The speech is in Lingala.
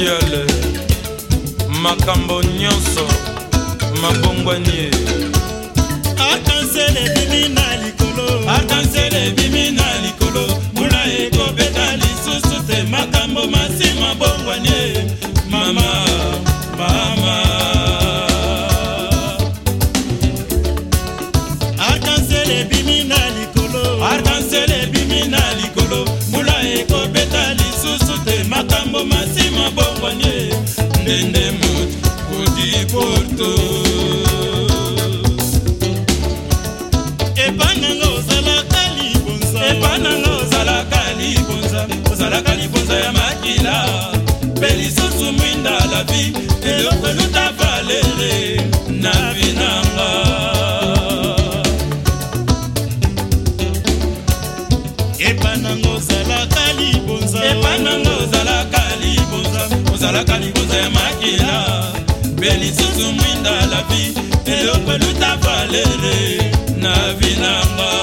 siele makambo nyonso mabongwani ye komasi mabongwani ndende mut kodi porto epananga ozalaka libonza epananga ozalaka libonza ozalaka libonza ya makila mpe lisusu mwinda lavi eloko luta valere na binanga epananga ozalaka libonza epananga mpe lisusu mwinda la vi eloko luta valere na vi nanga